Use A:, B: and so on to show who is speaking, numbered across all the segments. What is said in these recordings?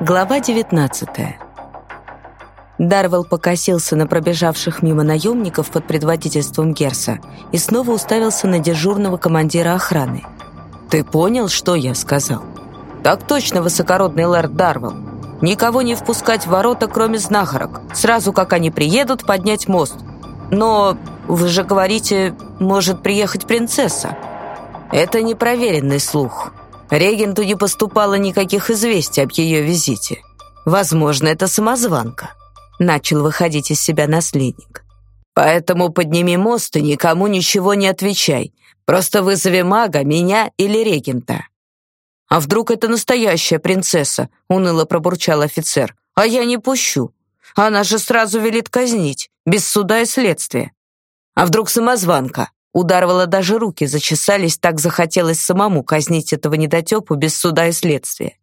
A: Глава 19 Дарвелл покосился на пробежавших мимо наемников под предводительством Герса и снова уставился на дежурного командира охраны. «Ты понял, что я сказал?» «Так точно, высокородный лэрд Дарвелл. Никого не впускать в ворота, кроме знахарок. Сразу, как они приедут, поднять мост. Но вы же говорите, может приехать принцесса. Это непроверенный слух. Регенту не поступало никаких известий об ее визите. Возможно, это самозванка. Начал выходить из себя наследник. Поэтому подними мост и никому ничего не отвечай. Просто вызови мага, меня или регента. А вдруг это настоящая принцесса? Уныло пробурчал офицер. А я не пущу. Она же сразу велит казнить, без суда и следствия. А вдруг самозванка? Ударвала даже руки, зачесались, так захотелось самому казнить этого недотепу без суда и следствия.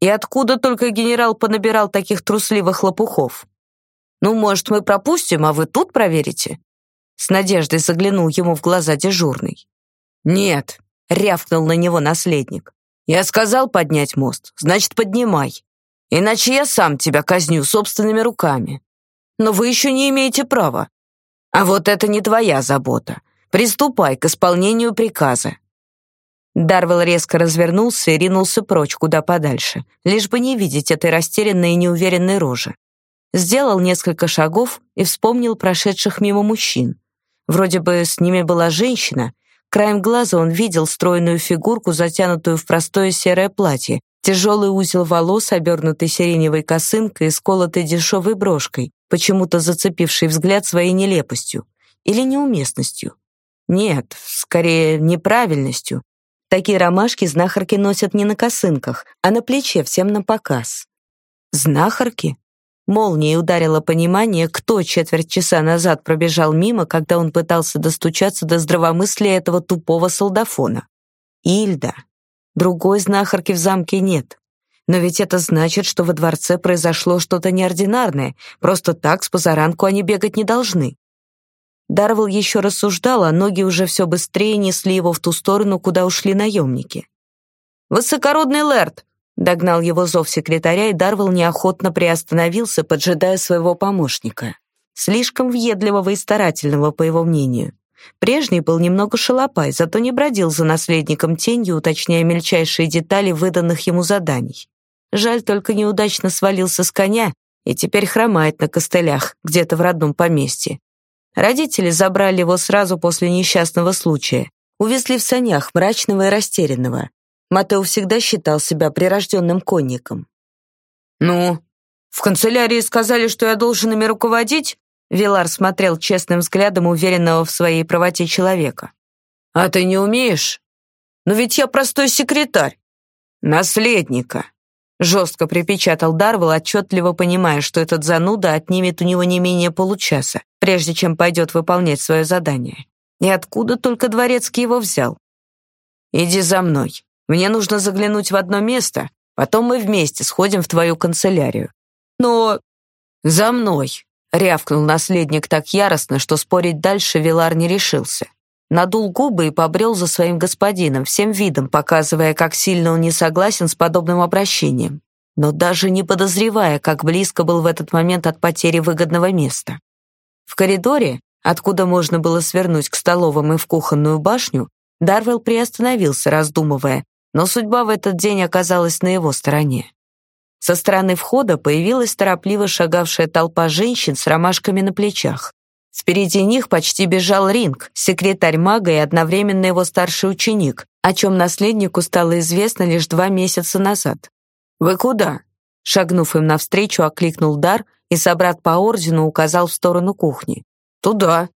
A: И откуда только генерал понабирал таких трусливых лопухов? Ну, может, мы пропустим, а вы тут проверите? С надеждой заглянул ему в глаза дежурный. Нет, рявкнул на него наследник. Я сказал поднять мост, значит, поднимай. Иначе я сам тебя казню собственными руками. Но вы еще не имеете права. А вот это не твоя забота. Приступай к исполнению приказа». Дарвелл резко развернулся и ринулся прочь куда подальше, лишь бы не видеть этой растерянной и неуверенной рожи. Сделал несколько шагов и вспомнил прошедших мимо мужчин. Вроде бы с ними была женщина. Краем глаза он видел стройную фигурку, затянутую в простое серое платье, тяжелый узел волос, обернутый сиреневой косынкой и сколотой дешевой брошкой, почему-то зацепивший взгляд своей нелепостью или неуместностью. Нет, скорее, неправильностью. Такие ромашки знахарки носят не на косынках, а на плече всем на показ. Знахарки? Молнией ударило понимание, кто четверть часа назад пробежал мимо, когда он пытался достучаться до здравомыслия этого тупого солдафона. Ильда. Другой знахарки в замке нет. Но ведь это значит, что во дворце произошло что-то неординарное. Просто так с позаранку они бегать не должны. Дарвелл еще рассуждал, а ноги уже все быстрее несли его в ту сторону, куда ушли наемники. «Высокородный лэрд!» — догнал его зов секретаря, и Дарвелл неохотно приостановился, поджидая своего помощника. Слишком въедливого и старательного, по его мнению. Прежний был немного шалопай, зато не бродил за наследником тенью, уточняя мельчайшие детали выданных ему заданий. Жаль, только неудачно свалился с коня и теперь хромает на костылях, где-то в родном поместье. Родители забрали его сразу после несчастного случая. Увезли в санях, мрачного и растерянного. Матео всегда считал себя прирожденным конником. «Ну, в канцелярии сказали, что я должен ими руководить?» Вилар смотрел честным взглядом уверенного в своей правоте человека. «А ты не умеешь? Но ведь я простой секретарь. Наследника. Жестко припечатал Дарвелл, отчетливо понимая, что этот зануда отнимет у него не менее получаса, прежде чем пойдет выполнять свое задание. И откуда только дворецкий его взял? «Иди за мной. Мне нужно заглянуть в одно место, потом мы вместе сходим в твою канцелярию». «Но...» «За мной!» — рявкнул наследник так яростно, что спорить дальше Вилар не решился надул губы и побрел за своим господином, всем видом показывая, как сильно он не согласен с подобным обращением, но даже не подозревая, как близко был в этот момент от потери выгодного места. В коридоре, откуда можно было свернуть к столовым и в кухонную башню, Дарвелл приостановился, раздумывая, но судьба в этот день оказалась на его стороне. Со стороны входа появилась торопливо шагавшая толпа женщин с ромашками на плечах. Впереди них почти бежал Ринг, секретарь мага и одновременно его старший ученик, о чем наследнику стало известно лишь два месяца назад. «Вы куда?» Шагнув им навстречу, окликнул Дар, и собрат по ордену указал в сторону кухни. «Туда».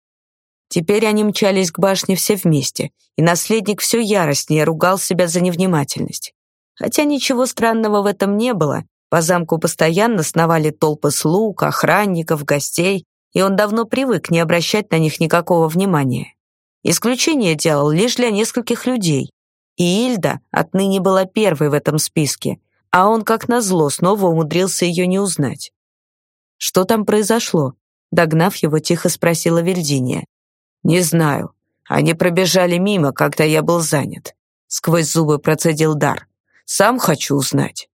A: Теперь они мчались к башне все вместе, и наследник все яростнее ругал себя за невнимательность. Хотя ничего странного в этом не было, по замку постоянно сновали толпы слуг, охранников, гостей, и он давно привык не обращать на них никакого внимания. Исключение делал лишь для нескольких людей. И Ильда отныне была первой в этом списке, а он, как назло, снова умудрился ее не узнать. «Что там произошло?» Догнав его, тихо спросила Вильдиния. «Не знаю. Они пробежали мимо, когда я был занят». Сквозь зубы процедил Дар. «Сам хочу узнать».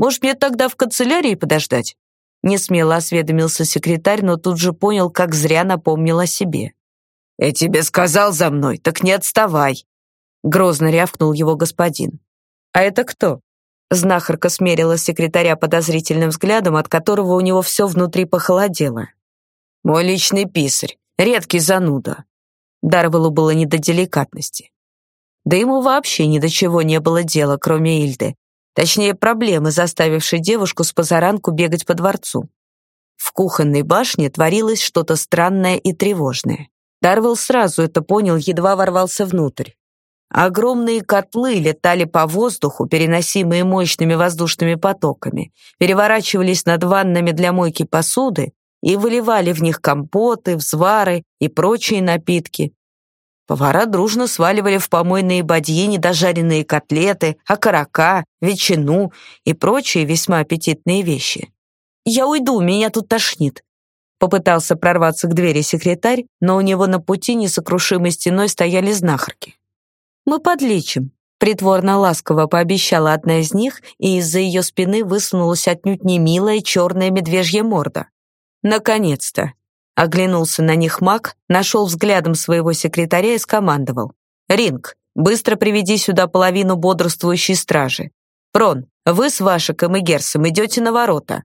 A: Может, мне тогда в канцелярии подождать?» Несмело осведомился секретарь, но тут же понял, как зря напомнил о себе. «Я тебе сказал за мной, так не отставай!» Грозно рявкнул его господин. «А это кто?» Знахарка смерила секретаря подозрительным взглядом, от которого у него все внутри похолодело. «Мой личный писарь, редкий зануда». Дарвелу было не до деликатности. Да ему вообще ни до чего не было дела, кроме Ильды. Точнее, проблемы, заставившей девушку с позаранку бегать по дворцу. В кухонной башне творилось что-то странное и тревожное. Дарвелл сразу это понял, едва ворвался внутрь. Огромные котлы летали по воздуху, переносимые мощными воздушными потоками, переворачивались над ваннами для мойки посуды и выливали в них компоты, взвары и прочие напитки. Повара дружно сваливали в помойные бадьи недожаренные котлеты, окорока, ветчину и прочие весьма аппетитные вещи. «Я уйду, меня тут тошнит», Попытался прорваться к двери секретарь, но у него на пути несокрушимой стеной стояли знахарки. «Мы подлечим», — притворно ласково пообещала одна из них, и из-за ее спины высунулась отнюдь не милая черная медвежья морда. «Наконец-то!» — оглянулся на них маг, нашел взглядом своего секретаря и скомандовал. «Ринг, быстро приведи сюда половину бодрствующей стражи. Прон, вы с Вашиком и Герсом идете на ворота.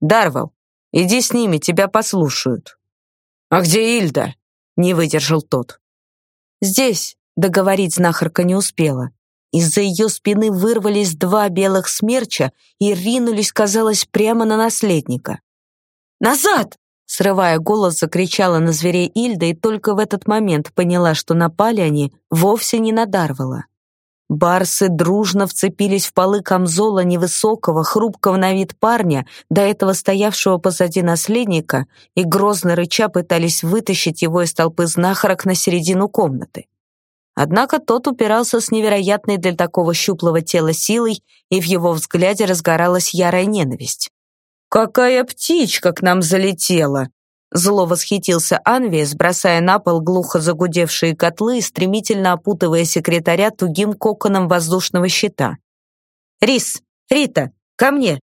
A: Дарвал, иди с ними, тебя послушают». «А где Ильда?» — не выдержал тот. «Здесь», Договорить знахарка не успела. Из-за ее спины вырвались два белых смерча и ринулись, казалось, прямо на наследника. «Назад!» Срывая голос, закричала на зверей Ильда и только в этот момент поняла, что напали они вовсе не на Дарвала. Барсы дружно вцепились в полы камзола невысокого, хрупкого на вид парня, до этого стоявшего позади наследника, и грозно рыча пытались вытащить его из толпы знахарок на середину комнаты. Однако тот упирался с невероятной для такого щуплого тела силой, и в его взгляде разгоралась ярая ненависть. «Какая птичка к нам залетела!» Зло восхитился Анвиес, бросая на пол глухо загудевшие котлы и стремительно опутывая секретаря тугим коконом воздушного щита. «Рис! Рита! Ко мне!»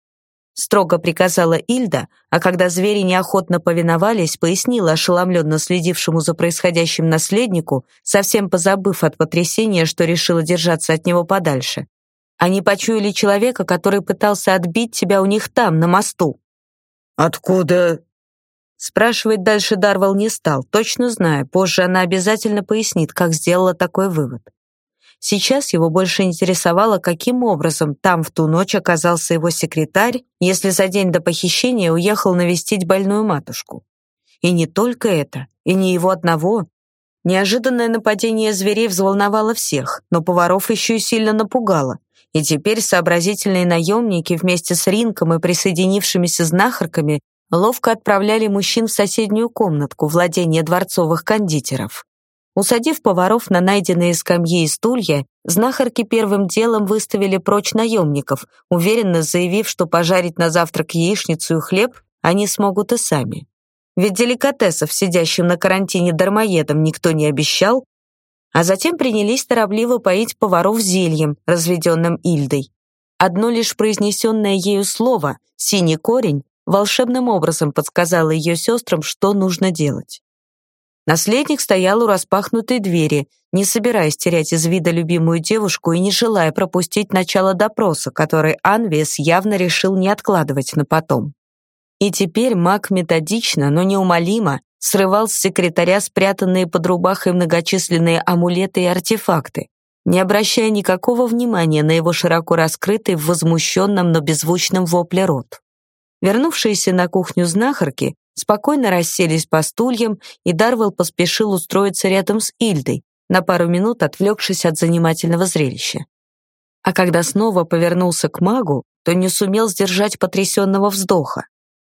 A: строго приказала Ильда, а когда звери неохотно повиновались, пояснила ошеломленно следившему за происходящим наследнику, совсем позабыв от потрясения, что решила держаться от него подальше. Они почуяли человека, который пытался отбить тебя у них там, на мосту. «Откуда?» Спрашивать дальше Дарвал не стал, точно зная, позже она обязательно пояснит, как сделала такой вывод. Сейчас его больше интересовало, каким образом там в ту ночь оказался его секретарь, если за день до похищения уехал навестить больную матушку. И не только это, и не его одного. Неожиданное нападение зверей взволновало всех, но поваров еще и сильно напугало. И теперь сообразительные наемники вместе с Ринком и присоединившимися знахарками ловко отправляли мужчин в соседнюю комнатку владения дворцовых кондитеров. Усадив поваров на найденные скамьи и стулья, знахарки первым делом выставили прочь наемников, уверенно заявив, что пожарить на завтрак яичницу и хлеб они смогут и сами. Ведь деликатесов, сидящим на карантине дармоедом, никто не обещал, а затем принялись торопливо поить поваров зельем, разведенным Ильдой. Одно лишь произнесенное ею слово «синий корень» волшебным образом подсказало ее сестрам, что нужно делать. Наследник стоял у распахнутой двери, не собираясь терять из вида любимую девушку и не желая пропустить начало допроса, который Анвес явно решил не откладывать на потом. И теперь маг методично, но неумолимо срывал с секретаря спрятанные под рубахой многочисленные амулеты и артефакты, не обращая никакого внимания на его широко раскрытый в возмущенном, но беззвучном вопле рот. Вернувшиеся на кухню знахарки спокойно расселись по стульям, и Дарвелл поспешил устроиться рядом с Ильдой, на пару минут отвлекшись от занимательного зрелища. А когда снова повернулся к магу, то не сумел сдержать потрясенного вздоха.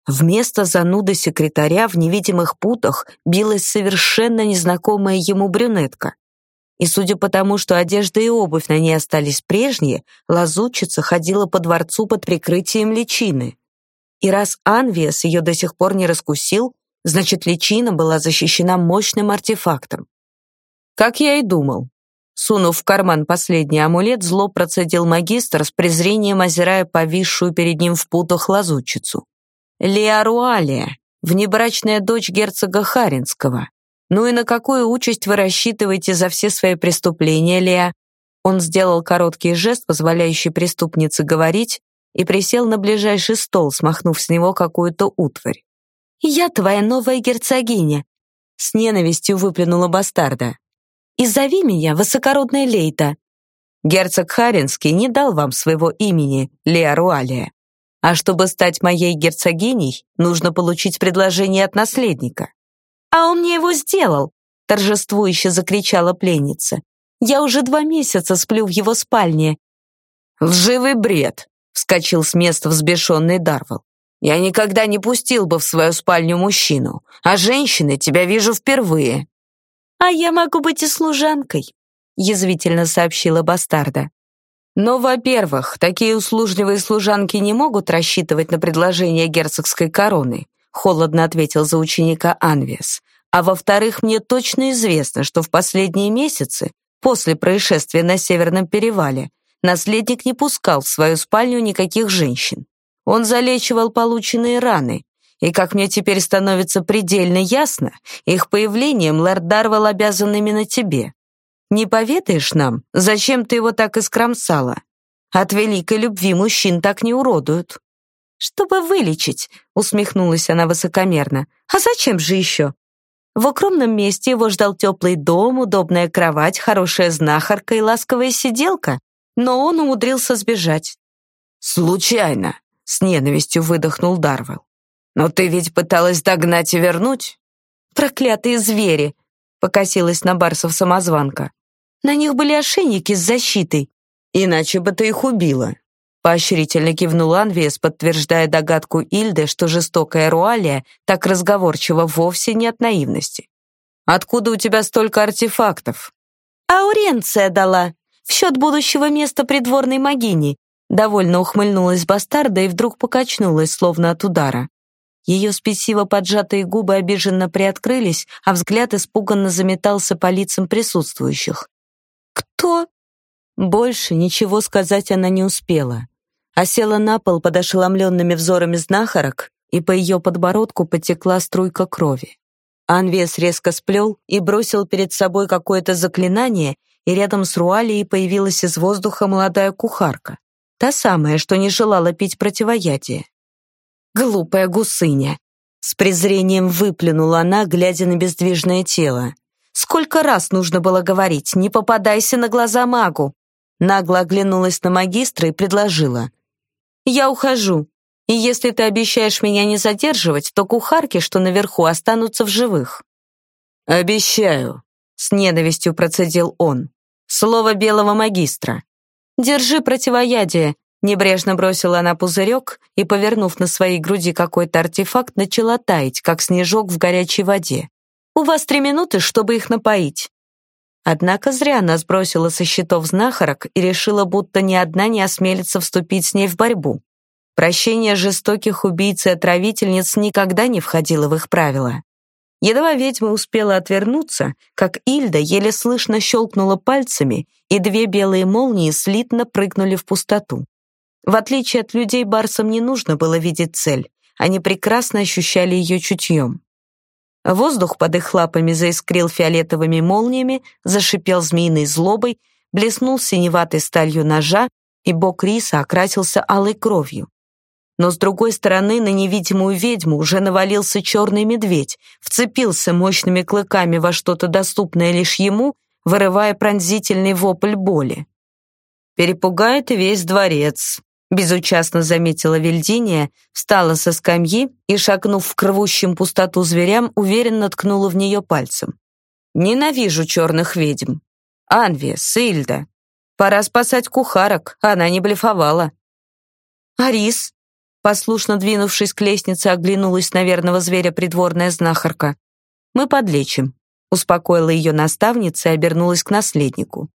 A: Вместо зануды секретаря в невидимых путах билась совершенно незнакомая ему брюнетка. И судя по тому, что одежда и обувь на ней остались прежние, лазутчица ходила по дворцу под прикрытием личины. И раз Анвиас ее до сих пор не раскусил, значит, личина была защищена мощным артефактом. Как я и думал. Сунув в карман последний амулет, зло процедил магистр с презрением озирая повисшую перед ним в путах лазутчицу. Леаруалия, внебрачная дочь герцога Харинского. Ну и на какую участь вы рассчитываете за все свои преступления, Леа? Он сделал короткий жест, позволяющий преступнице говорить, и присел на ближайший стол, смахнув с него какую-то утварь. «Я твоя новая герцогиня», — с ненавистью выплюнула бастарда. «И зови меня высокородная Лейта». «Герцог Харинский не дал вам своего имени, Леа Руалия. А чтобы стать моей герцогиней, нужно получить предложение от наследника». «А он мне его сделал», — торжествующе закричала пленница. «Я уже два месяца сплю в его спальне». «Лживый бред», — вскочил с места взбешенный Дарвал. «Я никогда не пустил бы в свою спальню мужчину, а женщины тебя вижу впервые». «А я могу быть и служанкой», — язвительно сообщила бастарда. Но, во-первых, такие услужливые служанки не могут рассчитывать на предложение герцогской короны, холодно ответил за ученика Анвес. А во-вторых, мне точно известно, что в последние месяцы, после происшествия на Северном перевале, наследник не пускал в свою спальню никаких женщин. Он залечивал полученные раны, и, как мне теперь становится предельно ясно, их появлением лорд Дарвал обязан именно тебе. Не поведаешь нам, зачем ты его так искромсала? От великой любви мужчин так не уродуют». «Чтобы вылечить», — усмехнулась она высокомерно. «А зачем же еще?» В укромном месте его ждал теплый дом, удобная кровать, хорошая знахарка и ласковая сиделка, но он умудрился сбежать.
B: «Случайно», — с ненавистью выдохнул Дарвелл. «Но ты ведь пыталась догнать и вернуть?»
A: «Проклятые звери!» — покосилась на Барсов самозванка. «На них были ошейники с защитой. Иначе бы ты их убила». Поощрительно кивнул Анвес, подтверждая догадку Ильды, что жестокая Руалия так разговорчива вовсе не от наивности. «Откуда у тебя столько артефактов?» «Ауренция дала, в счет будущего места придворной могини», довольно ухмыльнулась бастарда и вдруг покачнулась, словно от удара. Ее спесиво поджатые губы обиженно приоткрылись, а взгляд испуганно заметался по лицам присутствующих. «Кто?» Больше ничего сказать она не успела. А села на пол под ошеломленными взорами знахарок, и по ее подбородку потекла струйка крови. Анвес резко сплел и бросил перед собой какое-то заклинание, и рядом с Руалией появилась из воздуха молодая кухарка. Та самая, что не желала пить противоядие. «Глупая гусыня!» С презрением выплюнула она, глядя на бездвижное тело. «Сколько раз нужно было говорить, не попадайся на глаза магу!» Нагло оглянулась на магистра и предложила. «Я ухожу, и если ты обещаешь меня не задерживать, то кухарки, что наверху, останутся в живых».
B: «Обещаю», — с ненавистью процедил он. «Слово белого магистра».
A: «Держи противоядие», Небрежно бросила она пузырек и, повернув на своей груди какой-то артефакт, начала таять, как снежок в горячей воде. «У вас три минуты, чтобы их напоить». Однако зря она сбросила со счетов знахарок и решила, будто ни одна не осмелится вступить с ней в борьбу. Прощение жестоких убийц и отравительниц никогда не входило в их правила. Едва ведьма успела отвернуться, как Ильда еле слышно щелкнула пальцами, и две белые молнии слитно прыгнули в пустоту. В отличие от людей, барсам не нужно было видеть цель. Они прекрасно ощущали ее чутьем. Воздух под их лапами заискрил фиолетовыми молниями, зашипел змеиной злобой, блеснул синеватой сталью ножа, и бок риса окрасился алой кровью. Но с другой стороны на невидимую ведьму уже навалился черный медведь, вцепился мощными клыками во что-то доступное лишь ему, вырывая пронзительный вопль боли. «Перепугает весь дворец», безучастно заметила Вильдиния, встала со скамьи и, шагнув в рвущим пустоту зверям, уверенно ткнула в нее пальцем. «Ненавижу черных ведьм. Анвия, Сильда. Пора спасать кухарок, она не блефовала». «Арис?» Послушно двинувшись к лестнице, оглянулась на верного зверя придворная знахарка. «Мы подлечим», — успокоила ее наставница и обернулась к наследнику.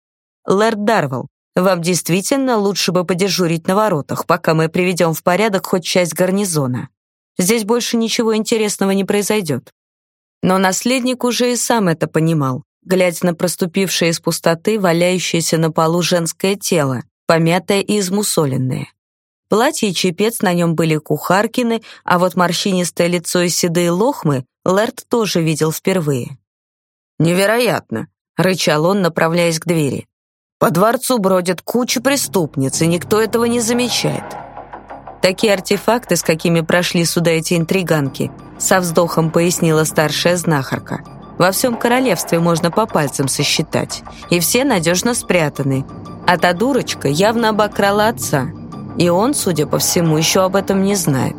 A: «Лэрд Дарвал, вам действительно лучше бы подежурить на воротах, пока мы приведем в порядок хоть часть гарнизона. Здесь больше ничего интересного не произойдет». Но наследник уже и сам это понимал. глядя на проступившее из пустоты валяющееся на полу женское тело, помятое и измусоленное. Платье и чепец на нем были кухаркины, а вот морщинистое лицо и седые лохмы Лэрд тоже видел впервые.
B: «Невероятно!» — рычал он, направляясь к двери. «По дворцу бродят куча преступниц, и никто этого не замечает».
A: Такие артефакты, с какими прошли сюда эти интриганки, со вздохом пояснила старшая знахарка. Во всем королевстве можно по пальцам сосчитать, и все надежно спрятаны. А та дурочка явно обокрала отца, и он, судя по всему, еще об этом не знает.